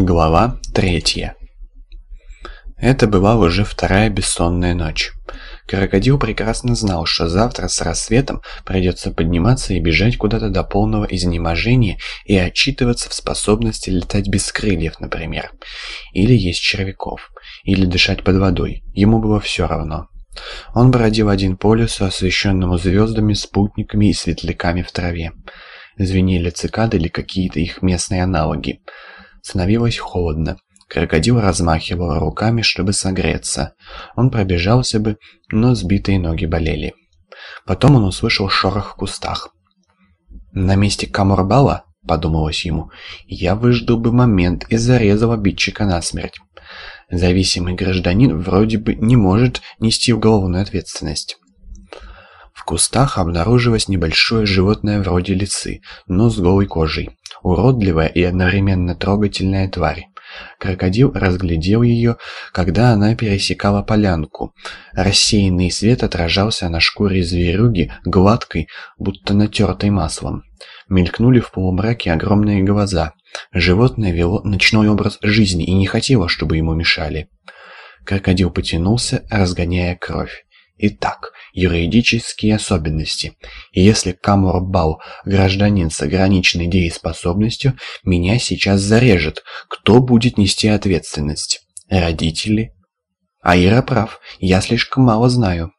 Глава третья. Это была уже вторая бессонная ночь. Крокодил прекрасно знал, что завтра с рассветом придется подниматься и бежать куда-то до полного изнеможения и отчитываться в способности летать без крыльев, например. Или есть червяков. Или дышать под водой. Ему было все равно. Он бродил один по лесу, освещенному звездами, спутниками и светляками в траве. Звенели цикады или какие-то их местные аналоги. Становилось холодно. Крокодил размахивал руками, чтобы согреться. Он пробежался бы, но сбитые ноги болели. Потом он услышал шорох в кустах. «На месте Камурбала, — подумалось ему, — я выждал бы момент и зарезал обидчика насмерть. Зависимый гражданин вроде бы не может нести уголовную ответственность». В кустах обнаружилось небольшое животное вроде лисы, но с голой кожей. Уродливая и одновременно трогательная тварь. Крокодил разглядел ее, когда она пересекала полянку. Рассеянный свет отражался на шкуре зверюги, гладкой, будто натертой маслом. Мелькнули в полумраке огромные глаза. Животное вело ночной образ жизни и не хотело, чтобы ему мешали. Крокодил потянулся, разгоняя кровь. Итак, юридические особенности. Если Камурбал – гражданин с ограниченной дееспособностью, меня сейчас зарежет. Кто будет нести ответственность? Родители? Аира прав, я слишком мало знаю.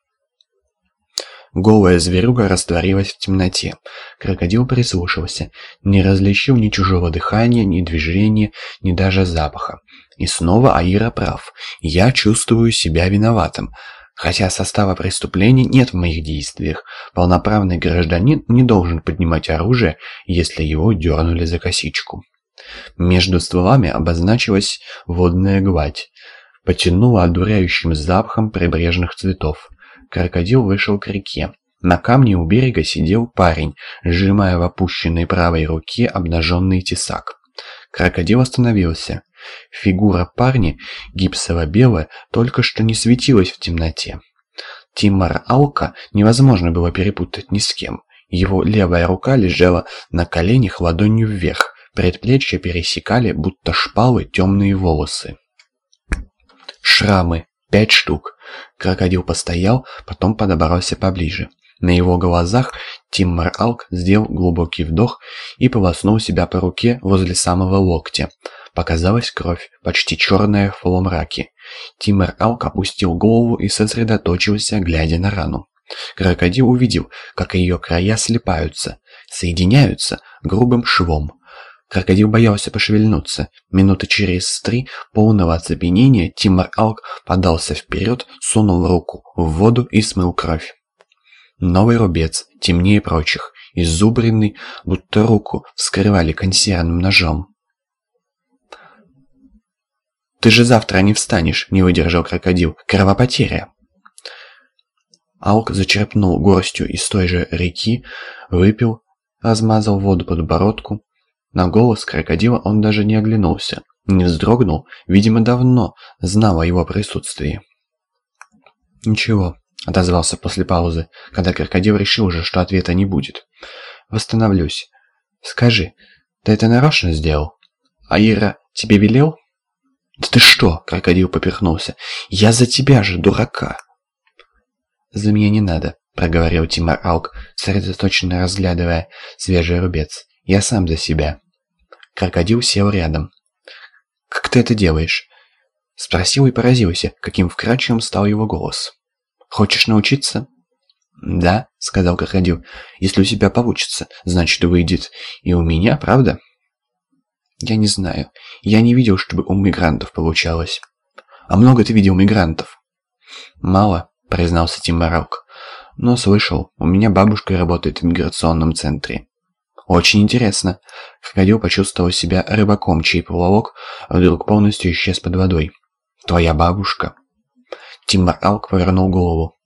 Голая зверюга растворилась в темноте. Крокодил прислушался, не различил ни чужого дыхания, ни движения, ни даже запаха. И снова Аира прав. Я чувствую себя виноватым. Хотя состава преступления нет в моих действиях, полноправный гражданин не должен поднимать оружие, если его дернули за косичку. Между стволами обозначилась водная гладь, потянула одуряющим запахом прибрежных цветов. Крокодил вышел к реке. На камне у берега сидел парень, сжимая в опущенной правой руке обнаженный тесак. Крокодил остановился. Фигура парня, гипсово-белая, только что не светилась в темноте. Тимар Алка невозможно было перепутать ни с кем. Его левая рука лежала на коленях ладонью вверх, предплечья пересекали, будто шпалы, темные волосы. Шрамы. Пять штук. Крокодил постоял, потом подобрался поближе. На его глазах Тиммар Алк сделал глубокий вдох и полоснул себя по руке возле самого локтя. Показалась кровь, почти черная в полумраке. Тиммар Алк опустил голову и сосредоточился, глядя на рану. Крокодил увидел, как ее края слипаются, соединяются грубым швом. Крокодил боялся пошевельнуться. Минуты через три полного оцепенения Тимар Алк подался вперед, сунул руку в воду и смыл кровь. Новый рубец, темнее прочих, изубренный, будто руку вскрывали консервным ножом. «Ты же завтра не встанешь», — не выдержал крокодил. «Кровопотеря». Алк зачерпнул горстью из той же реки, выпил, размазал воду по подбородку. На голос крокодила он даже не оглянулся, не вздрогнул, видимо, давно знал о его присутствии. «Ничего», — отозвался после паузы, когда крокодил решил уже, что ответа не будет. «Восстановлюсь. Скажи, ты это нарочно сделал? Аира тебе велел?» «Да ты что?» — крокодил поперхнулся. «Я за тебя же, дурака!» «За меня не надо», — проговорил Тимар Алк, сосредоточенно разглядывая свежий рубец. «Я сам за себя». Крокодил сел рядом. «Как ты это делаешь?» Спросил и поразился, каким вкрадчивым стал его голос. «Хочешь научиться?» «Да», — сказал крокодил. «Если у тебя получится, значит, выйдет и у меня, правда?» Я не знаю. Я не видел, чтобы у мигрантов получалось. А много ты видел мигрантов? Мало, признался Тимарок. Но слышал, у меня бабушка работает в миграционном центре. Очень интересно. Крокодил почувствовал себя рыбаком, чей поволок вдруг полностью исчез под водой. Твоя бабушка? Тимар повернул голову.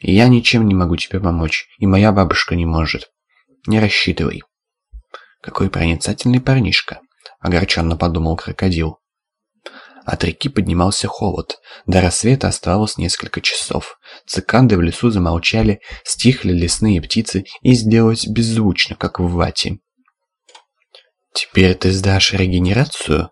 «Я ничем не могу тебе помочь, и моя бабушка не может. Не рассчитывай». Какой проницательный парнишка, огорченно подумал крокодил. От реки поднимался холод. До рассвета оставалось несколько часов. Циканды в лесу замолчали, стихли лесные птицы и сделались беззвучно, как в вате. «Теперь ты сдашь регенерацию?»